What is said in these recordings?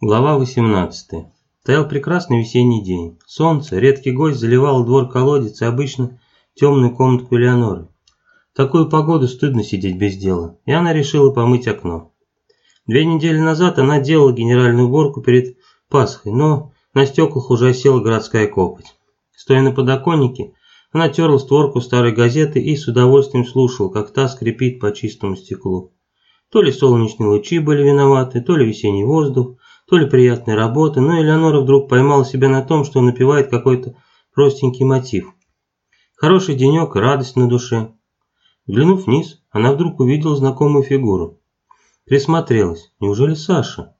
Глава 18. Стоял прекрасный весенний день. Солнце, редкий гость заливал двор колодец и обычно темную комнатку Элеоноры. В такую погоду стыдно сидеть без дела, и она решила помыть окно. Две недели назад она делала генеральную уборку перед Пасхой, но на стеклах уже осела городская копоть. Стоя на подоконнике, она терла створку старой газеты и с удовольствием слушала, как та скрипит по чистому стеклу. То ли солнечные лучи были виноваты, то ли весенний воздух, то ли приятной работы, но Элеонора вдруг поймала себя на том, что напевает какой-то простенький мотив. Хороший денек и радость на душе. Взглянув вниз, она вдруг увидела знакомую фигуру. Присмотрелась. Неужели Саша?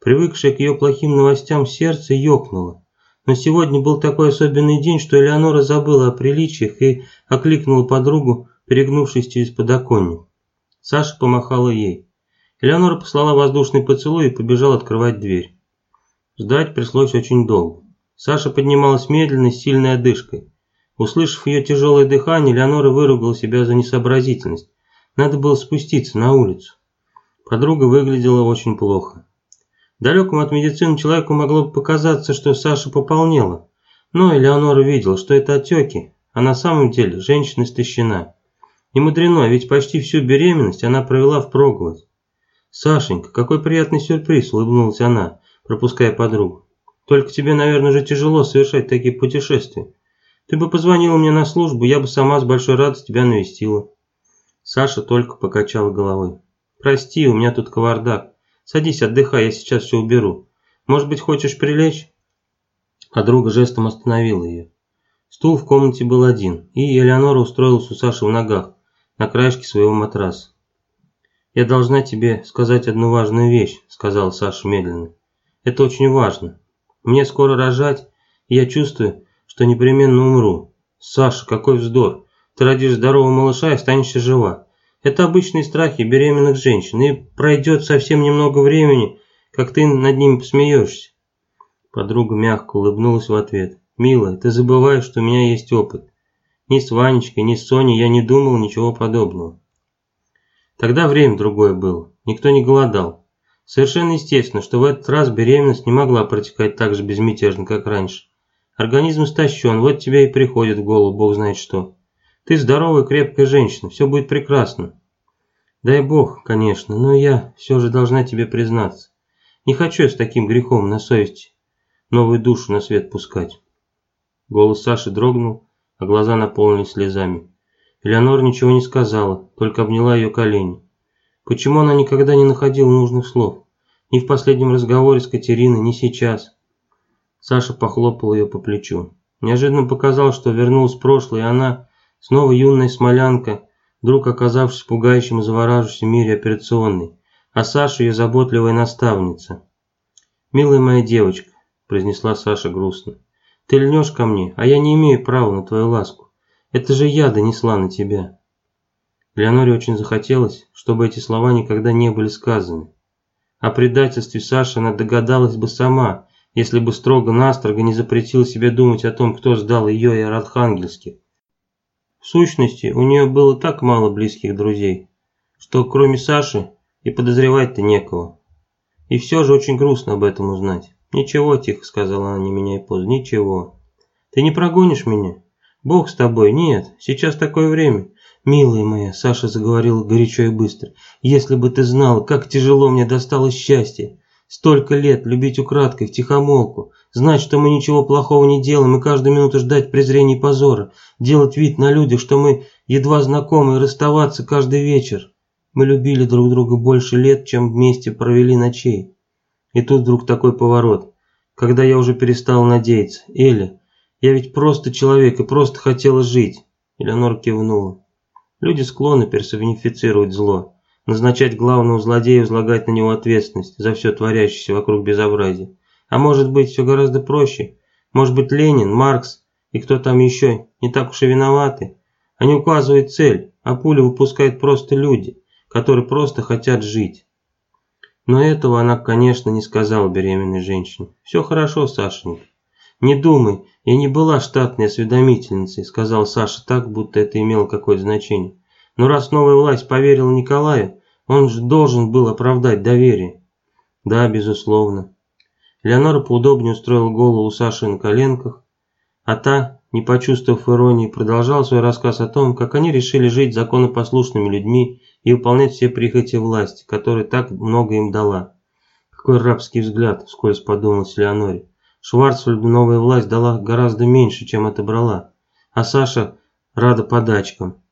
Привыкшая к ее плохим новостям, сердце ёкнуло. Но сегодня был такой особенный день, что Элеонора забыла о приличиях и окликнула подругу, перегнувшись через подоконник. Саша помахала ей. Элеонора послала воздушный поцелуй и побежала открывать дверь. Ждать пришлось очень долго. Саша поднималась медленно, с сильной одышкой. Услышав ее тяжелое дыхание, Элеонора выругала себя за несообразительность. Надо было спуститься на улицу. Подруга выглядела очень плохо. Далекому от медицины человеку могло бы показаться, что Саша пополнела. Но Элеонора видела, что это отеки, а на самом деле женщина истощена. Не мудрено, ведь почти всю беременность она провела в проголодь. «Сашенька, какой приятный сюрприз!» – улыбнулась она, пропуская подругу. «Только тебе, наверное, уже тяжело совершать такие путешествия. Ты бы позвонила мне на службу, я бы сама с большой радостью тебя навестила». Саша только покачала головой. «Прости, у меня тут кавардак. Садись, отдыхай, я сейчас все уберу. Может быть, хочешь прилечь?» Подруга жестом остановила ее. Стул в комнате был один, и Элеонора устроилась у Саши в ногах, на краешке своего матраса. «Я должна тебе сказать одну важную вещь», – сказал Саша медленно. «Это очень важно. Мне скоро рожать, и я чувствую, что непременно умру. Саша, какой вздор! Ты родишь здорового малыша и останешься жива. Это обычные страхи беременных женщин, и пройдет совсем немного времени, как ты над ними посмеешься». Подруга мягко улыбнулась в ответ. «Милая, ты забываешь, что у меня есть опыт. Ни с Ванечкой, ни с Соней я не думал ничего подобного. Тогда время другое было, никто не голодал. Совершенно естественно, что в этот раз беременность не могла протекать так же безмятежно, как раньше. Организм истощен, вот тебе и приходит в голову бог знает что. Ты здоровая, крепкая женщина, все будет прекрасно. Дай бог, конечно, но я все же должна тебе признаться. Не хочу я с таким грехом на совести новую душу на свет пускать. Голос Саши дрогнул, а глаза наполнились слезами. Элеонора ничего не сказала, только обняла ее колени. Почему она никогда не находила нужных слов? Ни в последнем разговоре с Катериной, ни сейчас. Саша похлопал ее по плечу. Неожиданно показал, что вернулась прошлое, и она, снова юная смолянка, вдруг оказавшись в пугающем и завораживающем мире операционной, а Саша ее заботливая наставница. «Милая моя девочка», – произнесла Саша грустно, – «ты льнешь ко мне, а я не имею права на твою ласку. Это же я донесла на тебя». Леоноре очень захотелось, чтобы эти слова никогда не были сказаны. О предательстве Саши она догадалась бы сама, если бы строго-настрого не запретила себе думать о том, кто сдал ее и Архангельских. В сущности, у нее было так мало близких друзей, что кроме Саши и подозревать-то некого. И все же очень грустно об этом узнать. «Ничего», – тихо сказала она, не меняя позу, – «ничего. Ты не прогонишь меня?» Бог с тобой, нет, сейчас такое время. Милая моя, Саша заговорил горячо и быстро, если бы ты знал, как тяжело мне досталось счастье. Столько лет любить украдкой, в тихомолку, знать, что мы ничего плохого не делаем и каждую минуту ждать презрения и позора, делать вид на людях, что мы едва знакомы и расставаться каждый вечер. Мы любили друг друга больше лет, чем вместе провели ночей. И тут вдруг такой поворот, когда я уже перестал надеяться. Эля, я ведь просто человек и просто хотела жить. Элеонора кивнула. Люди склонны персонифицировать зло, назначать главного злодея и возлагать на него ответственность за все творящееся вокруг безобразия. А может быть, все гораздо проще. Может быть, Ленин, Маркс и кто там еще не так уж и виноваты. Они указывают цель, а пули выпускают просто люди, которые просто хотят жить. Но этого она, конечно, не сказала беременной женщине. «Все хорошо, Сашенька. «Не думай, я не была штатной осведомительницей», сказал Саша так, будто это имело какое-то значение. «Но раз новая власть поверила Николаю, он же должен был оправдать доверие». «Да, безусловно. Леонора поудобнее устроила голову у Саши на коленках, а та, не почувствовав иронии, продолжала свой рассказ о том, как они решили жить законопослушными людьми и выполнять все прихоти власти, которая так много им дала. Какой рабский взгляд, вскользь подумалось Леоноре. Шварцвальду новая власть дала гораздо меньше, чем отобрала, а Саша рада подачкам.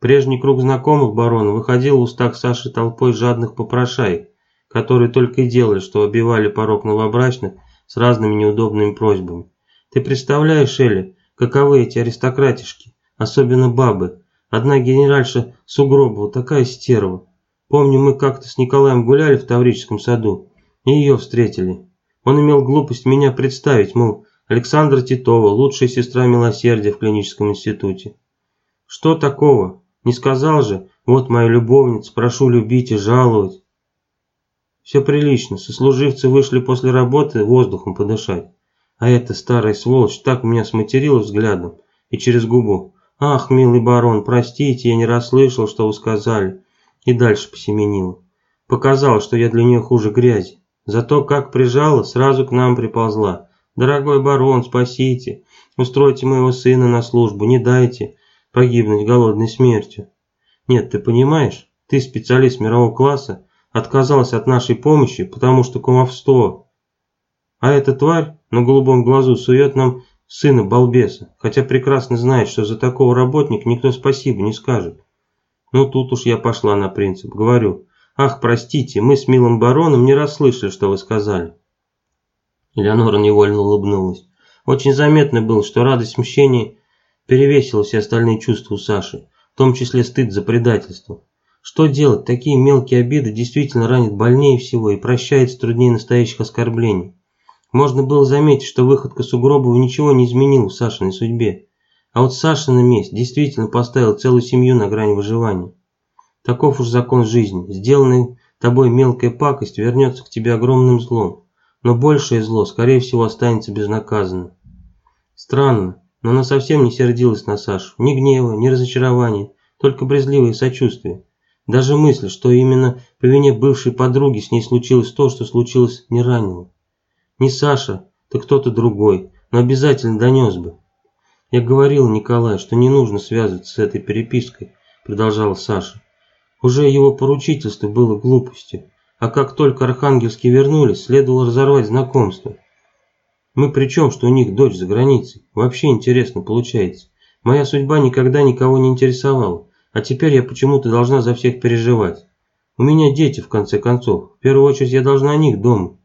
Прежний круг знакомых барона выходил в устах Саши толпой жадных попрошаек, которые только и делали, что обивали порог новобрачных с разными неудобными просьбами. Ты представляешь, Элли, каковы эти аристократишки, особенно бабы. Одна генеральша Сугробова, такая стерва. Помню, мы как-то с Николаем гуляли в Таврическом саду, и ее встретили. Он имел глупость меня представить, мол, Александра Титова, лучшая сестра милосердия в клиническом институте. Что такого? Не сказал же, вот моя любовница, прошу любить и жаловать. Все прилично, сослуживцы вышли после работы воздухом подышать. А эта старая сволочь так меня сматерила взглядом и через губу. «Ах, милый барон, простите, я не расслышал, что вы сказали». И дальше посеменила. Показала, что я для нее хуже грязи. Зато как прижала, сразу к нам приползла. «Дорогой барон, спасите, устройте моего сына на службу, не дайте погибнуть голодной смертью». Нет, ты понимаешь, ты специалист мирового класса, отказалась от нашей помощи, потому что кумовство. А эта тварь на голубом глазу сует нам сына балбеса, хотя прекрасно знает, что за такого работника никто спасибо не скажет. Ну тут уж я пошла на принцип, говорю, ах, простите, мы с милым бароном не расслышали, что вы сказали. Элеонора невольно улыбнулась. Очень заметно было, что радость мщения перевесила все остальные чувства у Саши, в том числе стыд за предательство. Что делать? Такие мелкие обиды действительно ранят больнее всего и прощается труднее настоящих оскорблений. Можно было заметить, что выходка Сугробова ничего не изменила в Сашиной судьбе. А вот Саша на месть действительно поставил целую семью на грани выживания. Таков уж закон жизни. Сделанная тобой мелкая пакость вернется к тебе огромным злом. Но большее зло, скорее всего, останется безнаказанным. Странно, но она совсем не сердилась на Сашу. Ни гнева, ни разочарования, только брезгливое сочувствие. Даже мысль, что именно по вине бывшей подруги с ней случилось то, что случилось, не ранило. Не Саша, то кто-то другой, но обязательно донес бы. Я говорил Николаю, что не нужно связываться с этой перепиской, продолжала Саша. Уже его поручительство было глупостью, а как только архангельские вернулись, следовало разорвать знакомство. Мы при чем, что у них дочь за границей? Вообще интересно получается. Моя судьба никогда никого не интересовала. А теперь я почему-то должна за всех переживать. У меня дети, в конце концов. В первую очередь я должна о них дома.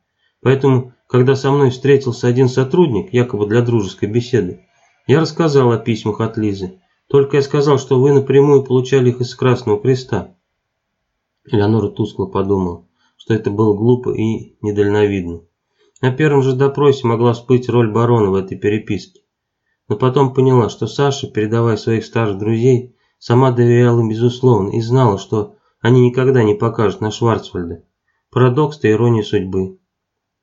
Поэтому, когда со мной встретился один сотрудник, якобы для дружеской беседы, я рассказал о письмах от Лизы. Только я сказал, что вы напрямую получали их из Красного Креста. Элеонора тускло подумала, что это было глупо и недальновидно. На первом же допросе могла всплыть роль барона в этой переписке. Но потом поняла, что Саша, передавая своих старых друзей, Сама доверяла им безусловно и знала, что они никогда не покажут на Шварцвальда. Парадокс-то ирония судьбы.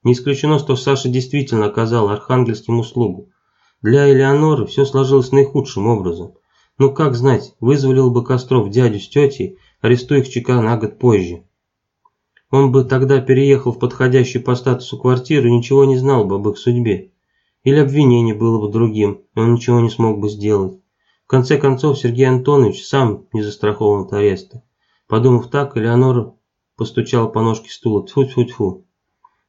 Не исключено, что Саша действительно оказал архангельским услугу. Для Элеоноры все сложилось наихудшим образом. Ну как знать, вызволил бы Костров дядю с тетей, арестуя их ЧК на год позже. Он бы тогда переехал в подходящую по статусу квартиру и ничего не знал бы об их судьбе. Или обвинение было бы другим, и он ничего не смог бы сделать. В конце концов, Сергей Антонович сам не застрахован от ареста. Подумав так, Элеонора постучала по ножке стула. Тьфу-тьфу-тьфу.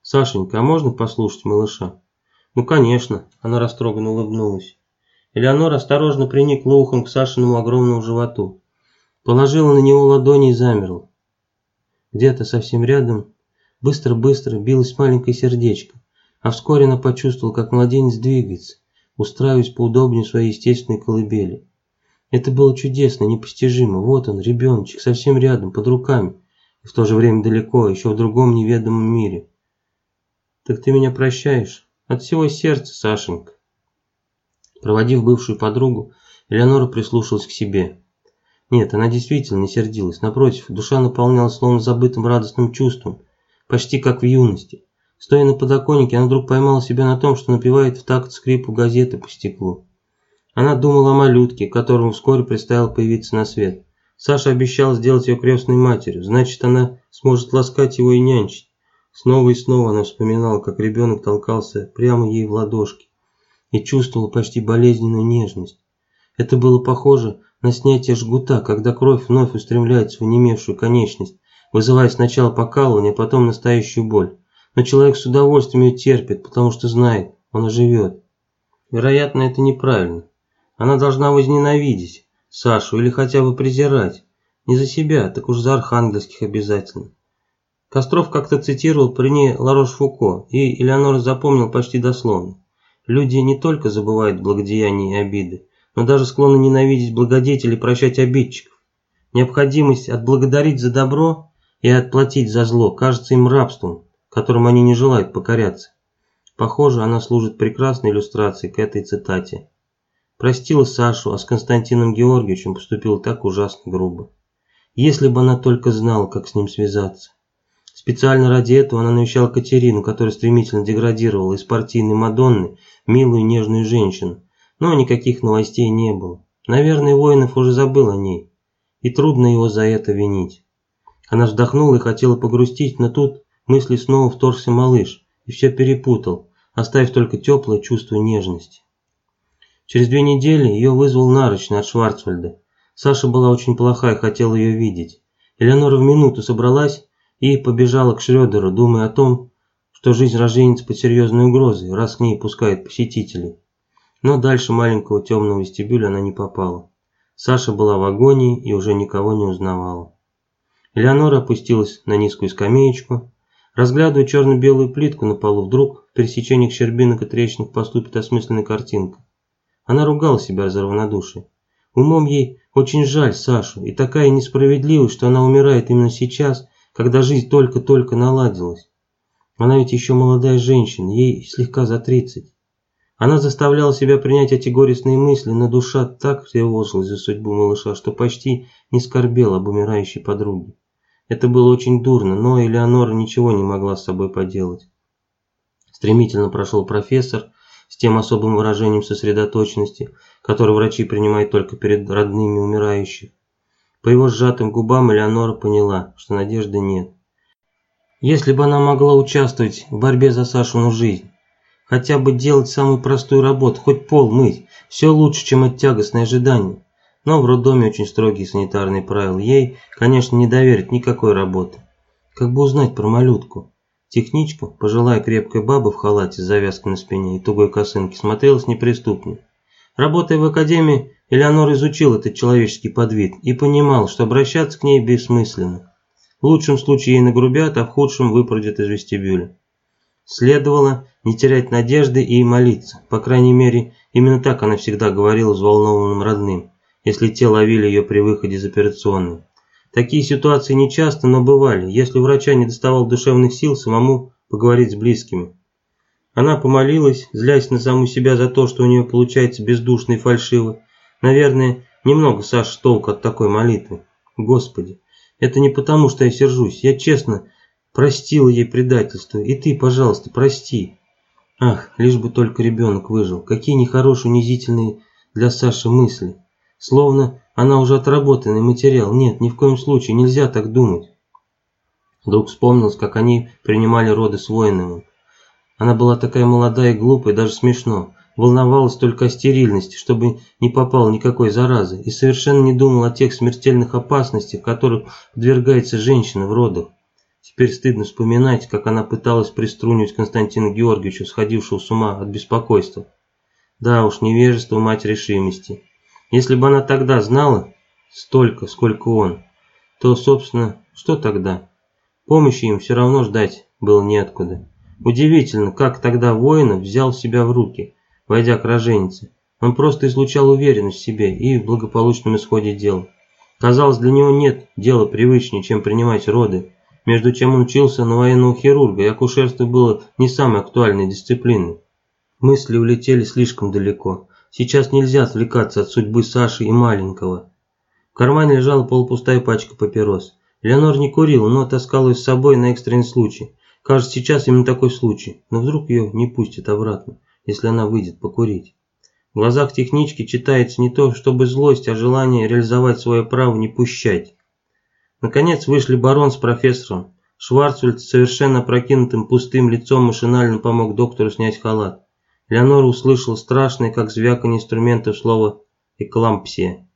«Сашенька, а можно послушать малыша?» «Ну, конечно», – она растроганно улыбнулась. Элеонора осторожно приникла ухом к Сашиному огромному животу. Положила на него ладони и замерла. Где-то совсем рядом быстро-быстро билось маленькое сердечко, а вскоре она почувствовала, как младенец двигается, устраиваясь поудобнее в своей естественной колыбели. Это было чудесно, непостижимо. Вот он, ребеночек, совсем рядом, под руками. И в то же время далеко, еще в другом неведомом мире. Так ты меня прощаешь? От всего сердца, Сашенька. Проводив бывшую подругу, Элеонора прислушалась к себе. Нет, она действительно не сердилась. Напротив, душа наполнялась словно забытым радостным чувством, почти как в юности. Стоя на подоконнике, она вдруг поймала себя на том, что напевает в такт скрипу газеты по стеклу. Она думала о малютке, которому вскоре предстояло появиться на свет. Саша обещал сделать ее крестной матерью, значит, она сможет ласкать его и нянчить. Снова и снова она вспоминала, как ребенок толкался прямо ей в ладошки и чувствовала почти болезненную нежность. Это было похоже на снятие жгута, когда кровь вновь устремляется в онемевшую конечность, вызывая сначала покалывание, а потом настоящую боль. Но человек с удовольствием ее терпит, потому что знает, он оживет. Вероятно, это неправильно. Она должна возненавидеть Сашу или хотя бы презирать. Не за себя, так уж за архангельских обязательно. Костров как-то цитировал при ней Ларош Фуко, и Элеонора запомнил почти дословно. Люди не только забывают благодеяния и обиды, но даже склонны ненавидеть благодетелей и прощать обидчиков. Необходимость отблагодарить за добро и отплатить за зло кажется им рабством, которым они не желают покоряться. Похоже, она служит прекрасной иллюстрацией к этой цитате. Простила Сашу, а с Константином Георгиевичем поступила так ужасно грубо. Если бы она только знала, как с ним связаться. Специально ради этого она навещала Катерину, которая стремительно деградировала из партийной Мадонны милую нежную женщину, но никаких новостей не было. Наверное, Воинов уже забыл о ней, и трудно его за это винить. Она вздохнула и хотела погрустить, но тут мысли снова вторгся малыш и все перепутал, оставив только теплое чувство нежности. Через две недели ее вызвал нарочный от Шварцвальда. Саша была очень плоха и хотела ее видеть. Элеонора в минуту собралась и побежала к Шрёдеру, думая о том, что жизнь роженец под серьезной угрозой, раз к ней пускают посетителей. Но дальше маленького темного вестибюля она не попала. Саша была в агонии и уже никого не узнавала. Элеонора опустилась на низкую скамеечку, разглядывая черно-белую плитку на полу, вдруг в пересечениях щербинок и трещинок поступит осмысленная картинка. Она ругала себя за равнодушие. Умом ей очень жаль Сашу, и такая несправедливость, что она умирает именно сейчас, когда жизнь только-только наладилась. Она ведь еще молодая женщина, ей слегка за тридцать. Она заставляла себя принять эти горестные мысли, но душа так тревожилась за судьбу малыша, что почти не скорбела об умирающей подруге. Это было очень дурно, но Элеонора ничего не могла с собой поделать. Стремительно прошел профессор с тем особым выражением сосредоточенности, которое врачи принимают только перед родными умирающих. По его сжатым губам Элеонора поняла, что надежды нет. Если бы она могла участвовать в борьбе за Сашину жизнь, Хотя бы делать самую простую работу, хоть пол мыть. Все лучше, чем от тягостное ожидание. Но в роддоме очень строгие санитарные правила. Ей, конечно, не доверят никакой работы. Как бы узнать про малютку? Техничка, пожилая крепкая баба в халате с завязкой на спине и тугой косынке, смотрелась неприступной. Работая в академии, Элеонор изучил этот человеческий подвид и понимал, что обращаться к ней бессмысленно. В лучшем случае ей нагрубят, а в худшем выпрудят из вестибюля. Следовало не терять надежды и молиться. По крайней мере, именно так она всегда говорила взволнованным родным, если те ловили ее при выходе из операционной. Такие ситуации нечасто, но бывали, если врача не доставал душевных сил самому поговорить с близкими. Она помолилась, злясь на саму себя за то, что у нее получается бездушно и фальшиво. Наверное, немного Саша толку от такой молитвы. Господи, это не потому, что я сержусь. Я честно простила ей предательство. И ты, пожалуйста, прости. Ах, лишь бы только ребенок выжил. Какие нехорошие, унизительные для Саши мысли. Словно она уже отработанный материал. Нет, ни в коем случае, нельзя так думать. Вдруг вспомнилось, как они принимали роды с Воиновым. Она была такая молодая и глупая, даже смешно. Волновалась только о стерильности, чтобы не попало никакой заразы, и совершенно не думала о тех смертельных опасностях, которых подвергается женщина в родах. Теперь стыдно вспоминать, как она пыталась приструнить Константина Георгиевича, сходившего с ума от беспокойства. Да уж, невежество мать решимости. Если бы она тогда знала столько, сколько он, то, собственно, что тогда? Помощи им все равно ждать было неоткуда. Удивительно, как тогда воинов взял себя в руки, войдя к роженице. Он просто излучал уверенность в себе и в благополучном исходе дела. Казалось, для него нет дела привычнее, чем принимать роды, между чем он учился на военного хирурга, и акушерство было не самой актуальной дисциплиной. Мысли улетели слишком далеко. Сейчас нельзя отвлекаться от судьбы Саши и маленького. В кармане лежала полупустая пачка папирос. Леонор не курила, но таскала ее с собой на экстренный случай. Кажется, сейчас именно такой случай, но вдруг ее не пустят обратно, если она выйдет покурить. В глазах технички читается не то, чтобы злость, а желание реализовать свое право не пущать. Наконец вышли барон с профессором, Шварцвальд с совершенно прокинутым пустым лицом машинально помог доктору снять халат. Леонора услышала страшное, как звяканье инструментов, слово «эклампсия».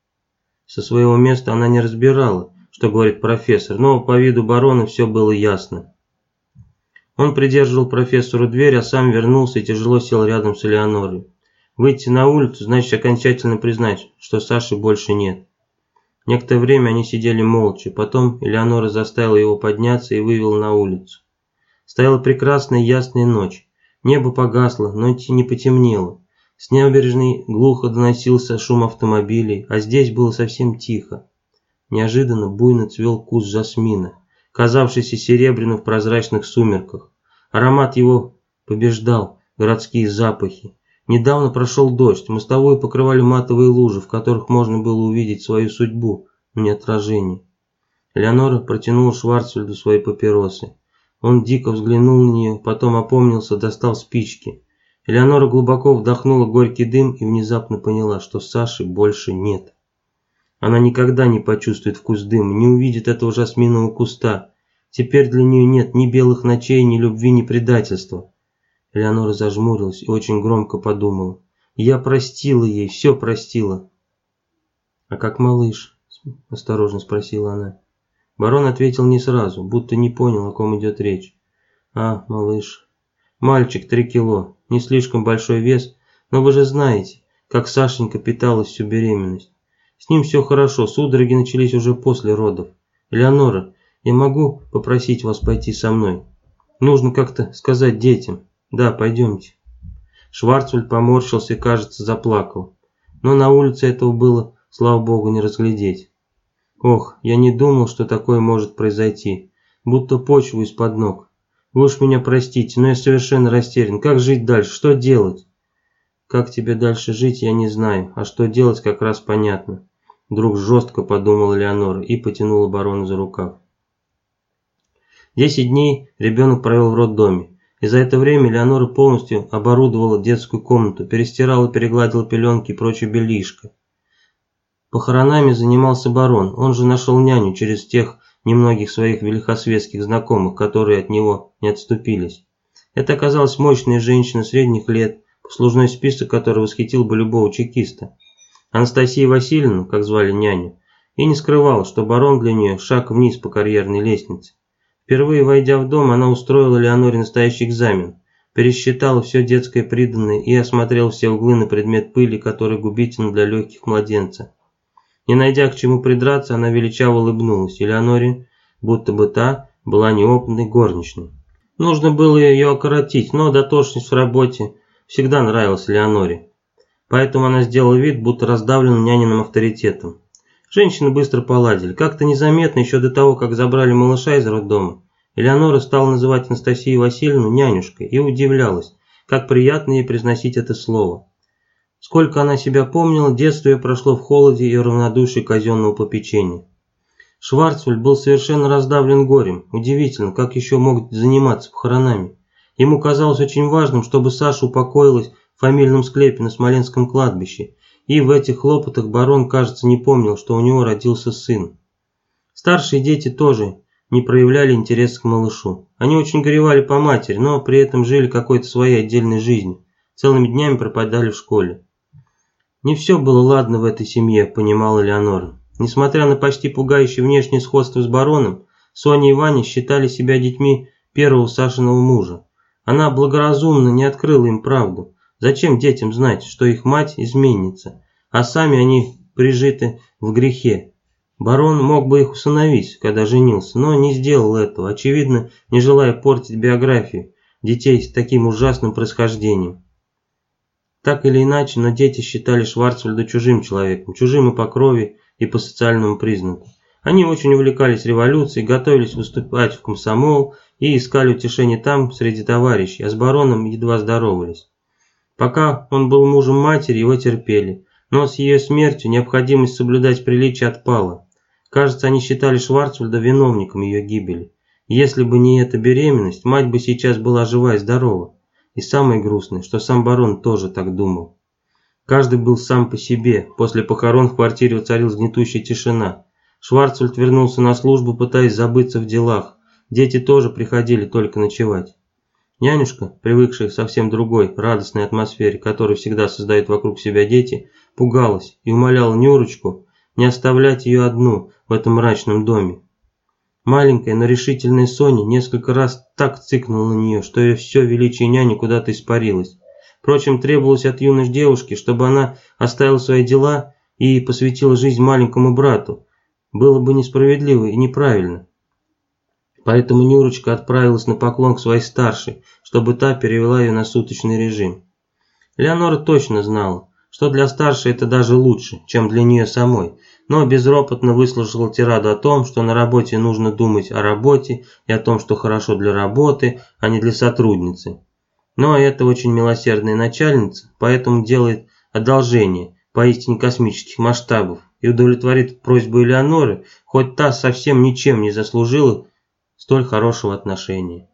Со своего места она не разбирала, что говорит профессор, но по виду барона все было ясно. Он придерживал профессору дверь, а сам вернулся и тяжело сел рядом с Элеонорой. Выйти на улицу значит окончательно признать, что Саши больше нет. Некоторое время они сидели молча, потом Элеонора заставила его подняться и вывела на улицу. Стояла прекрасная ясная ночь. Небо погасло, но не потемнело. С набережной глухо доносился шум автомобилей, а здесь было совсем тихо. Неожиданно буйно цвел куст жасмина, казавшийся серебряным в прозрачных сумерках. Аромат его побеждал городские запахи. Недавно прошел дождь, мостовую покрывали матовые лужи, в которых можно было увидеть свою судьбу, но не отражение. Леонора протянула Шварцвальду свои папиросы. Он дико взглянул на нее, потом опомнился, достал спички. Элеонора глубоко вдохнула горький дым и внезапно поняла, что Саши больше нет. Она никогда не почувствует вкус дыма, не увидит этого жасминового куста. Теперь для нее нет ни белых ночей, ни любви, ни предательства. Элеонора зажмурилась и очень громко подумала. Я простила ей, все простила. «А как малыш?» – осторожно спросила она. Барон ответил не сразу, будто не понял, о ком идет речь. «А, малыш. Мальчик, три кило. Не слишком большой вес, но вы же знаете, как Сашенька питалась всю беременность. С ним все хорошо, судороги начались уже после родов. Элеонора, я могу попросить вас пойти со мной? Нужно как-то сказать детям». «Да, пойдемте». Шварцвальд поморщился и, кажется, заплакал. Но на улице этого было, слава богу, не разглядеть. Ох, я не думал, что такое может произойти. Будто почву из-под ног. Вы уж меня простите, но я совершенно растерян. Как жить дальше? Что делать? Как тебе дальше жить, я не знаю, а что делать как раз понятно. Вдруг жестко подумала Леонора и потянула барона за рукав. Десять дней ребенок провел в роддоме. И за это время Леонора полностью оборудовала детскую комнату, перестирала, перегладила пеленки и прочее бельишко. Похоронами занимался барон, он же нашел няню через тех немногих своих великосветских знакомых, которые от него не отступились. Это оказалась мощная женщина средних лет, послужной список которой восхитил бы любого чекиста. Анастасия Васильевна, как звали няню, и не скрывала, что барон для нее шаг вниз по карьерной лестнице. Впервые войдя в дом, она устроила Леоноре настоящий экзамен, пересчитала все детское приданное и осмотрела все углы на предмет пыли, который губителен для легких младенца. Не найдя к чему придраться, она величаво улыбнулась, и Леоноре, будто бы та, была неопытной горничной. Нужно было ее окоротить, но дотошность в работе всегда нравилась Леоноре. Поэтому она сделала вид, будто раздавлена няниным авторитетом. Женщины быстро поладили. Как-то незаметно, еще до того, как забрали малыша из роддома, Элеонора стала называть Анастасию Васильевну нянюшкой и удивлялась, как приятно ей произносить это слово. Сколько она себя помнила, детство ее прошло в холоде и равнодушии казенного попечения. Шварцвальд был совершенно раздавлен горем. Удивительно, как еще мог заниматься похоронами. Ему казалось очень важным, чтобы Саша упокоилась в фамильном склепе на Смоленском кладбище, и в этих хлопотах барон, кажется, не помнил, что у него родился сын. Старшие дети тоже не проявляли интерес к малышу. Они очень горевали по матери, но при этом жили какой-то своей отдельной жизнью. Целыми днями пропадали в школе. Не все было ладно в этой семье, понимала Леонора. Несмотря на почти пугающее внешнее сходство с бароном, Соня и Ваня считали себя детьми первого Сашиного мужа. Она благоразумно не открыла им правду. Зачем детям знать, что их мать изменница, а сами они прижиты в грехе? Барон мог бы их усыновить, когда женился, но не сделал этого, очевидно, не желая портить биографию детей с таким ужасным происхождением. Так или иначе, но дети считали Шварцвальда чужим человеком, чужим и по крови, и по социальному признаку. Они очень увлекались революцией, готовились выступать в комсомол и искали утешение там, среди товарищей, а с бароном едва здоровались. Пока он был мужем матери, его терпели, но с ее смертью необходимость соблюдать приличие отпала. Кажется, они считали Шварцвальда виновником ее гибели. Если бы не эта беременность, мать бы сейчас была жива и здорова. И самое грустное, что сам барон тоже так думал. Каждый был сам по себе. После похорон в квартире воцарилась гнетущая тишина. Шварцвальд вернулся на службу, пытаясь забыться в делах. дети тоже приходили только ночевать. Нянюшка, привыкшая к совсем другой, радостной атмосфере, которую всегда создают вокруг себя дети, пугалась и умоляла Нюрочку не оставлять ее одну в этом мрачном доме. Маленькая, но решительная Соня несколько раз так цикнула на нее, что ее все величие няни куда-то испарилось. Впрочем, требовалось от юной девушки, чтобы она оставила свои дела и посвятила жизнь маленькому брату. Было бы несправедливо и неправильно. Поэтому Нюрочка отправилась на поклон к своей старшей, чтобы та перевела ее на суточный режим. Леонора точно знала, что для старшей это даже лучше, чем для нее самой, но безропотно выслушала тираду о том, что на работе нужно думать о работе и о том, что хорошо для работы, а не для сотрудницы. Но это очень милосердная начальница, поэтому делает одолжение поистине космических масштабов и удовлетворит просьбу Элеоноры, хоть та совсем ничем не заслужила столь хорошего отношения.